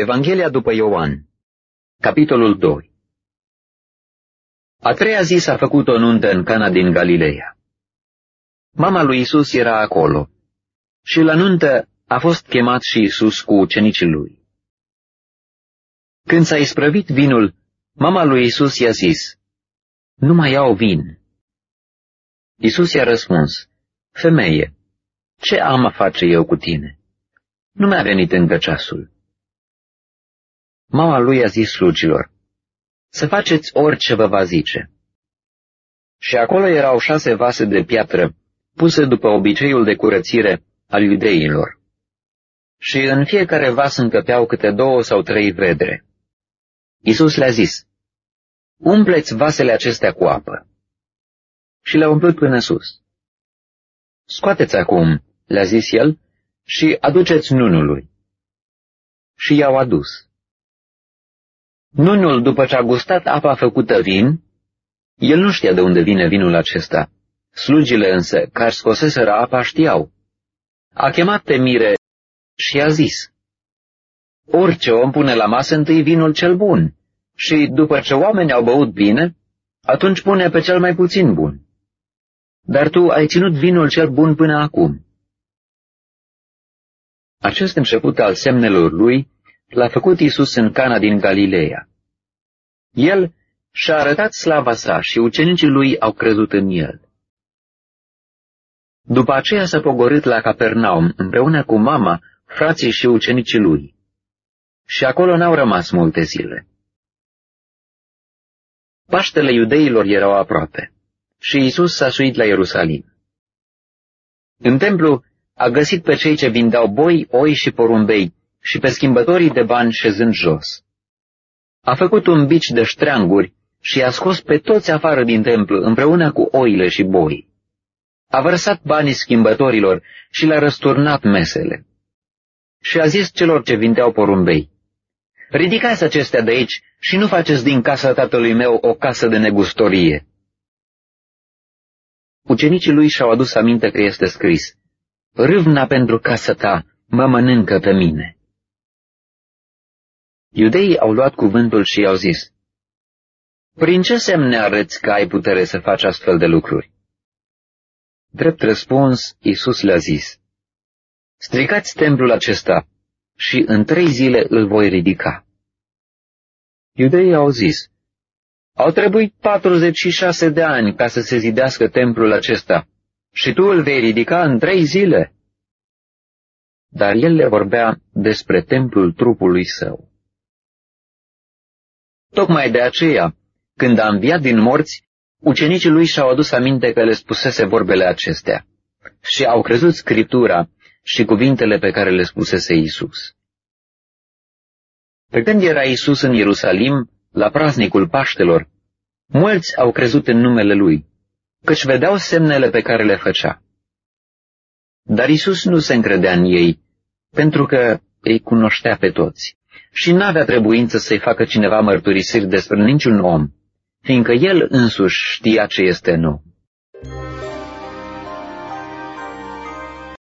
Evanghelia după Ioan Capitolul 2 A treia zi s-a făcut o nuntă în Cana din Galileea. Mama lui Isus era acolo și la nuntă a fost chemat și Isus cu ucenicii lui. Când s-a isprăvit vinul, mama lui Isus i-a zis, Nu mai iau vin. Isus i-a răspuns, Femeie, ce am a face eu cu tine? Nu mi-a venit încă ceasul. Mama lui a zis slugilor, să faceți orice vă va zice. Și acolo erau șase vase de piatră, puse după obiceiul de curățire al iudeilor. Și în fiecare vas încăpeau câte două sau trei vedre. Isus le-a zis, umpleți vasele acestea cu apă. Și le-a umplut până sus. Scoateți acum, le-a zis el, și aduceți nunului. Și i-au adus. Nunul, după ce a gustat apa făcută vin, el nu știa de unde vine vinul acesta. Slugile însă, care scoseseră apa, știau. A chemat pe mire și a zis, Orice om pune la masă întâi vinul cel bun și, după ce oamenii au băut bine, atunci pune pe cel mai puțin bun. Dar tu ai ținut vinul cel bun până acum. Acest început al semnelor lui l-a făcut Isus în Cana din Galileea. El și-a arătat slava sa și ucenicii lui au crezut în el. După aceea s-a pogorât la Capernaum împreună cu mama, frații și ucenicii lui. Și acolo n-au rămas multe zile. Paștele iudeilor erau aproape și Isus s-a suit la Ierusalim. În templu a găsit pe cei ce vindeau boi, oi și porumbei și pe schimbătorii de bani șezând jos. A făcut un bici de ștreanguri și a scos pe toți afară din templu împreună cu oile și boi. A vărsat banii schimbătorilor și le-a răsturnat mesele. Și a zis celor ce vindeau porumbei, Ridicați acestea de aici și nu faceți din casa tatălui meu o casă de negustorie. Ucenicii lui și-au adus aminte că este scris, Râvna pentru casa ta mă mănâncă pe mine. Iudeii au luat cuvântul și i-au zis, Prin ce semne arăți că ai putere să faci astfel de lucruri? Drept răspuns, Iisus le-a zis, Stricați templul acesta și în trei zile îl voi ridica. Iudeii au zis, Au trebuit 46 de ani ca să se zidească templul acesta și tu îl vei ridica în trei zile. Dar el le vorbea despre templul trupului său. Tocmai de aceea, când a înviat din morți, ucenicii lui și-au adus aminte că le spusese vorbele acestea și au crezut Scriptura și cuvintele pe care le spusese Isus. Pe când era Isus în Ierusalim, la praznicul Paștelor, mulți au crezut în numele Lui, căci vedeau semnele pe care le făcea. Dar Isus nu se încredea în ei, pentru că îi cunoștea pe toți și n-avea trebuință să-i facă cineva mărturisiri despre niciun om, fiindcă el însuși știa ce este nou.